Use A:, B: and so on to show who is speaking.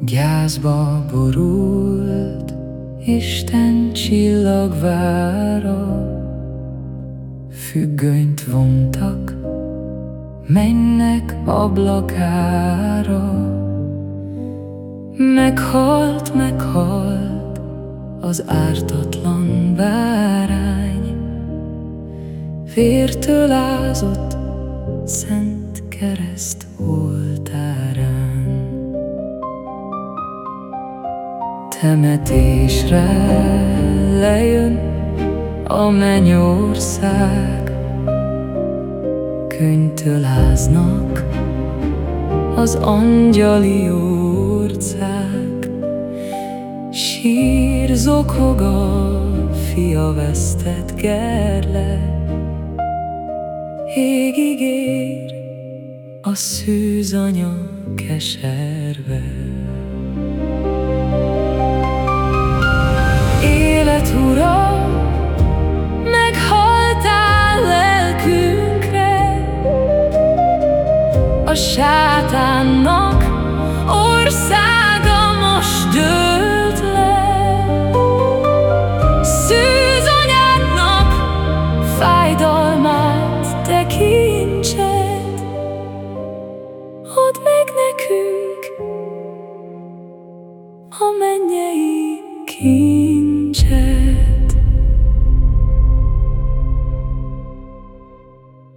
A: Gázba borult Isten csillagvára. Függönyt vontak Mennek ablakára. Meghalt, meghalt az ártatlan bár Vértől ázott szent kereszt oltárán. Temetésre lejön a mennyország. Könytöláznak az angyali orcák. Sír zokog a fia vesztett gerle Égig a szűzanya keserve. Élet ura, meghaltál lelkünkre A sátánnak országa a mennyei kincset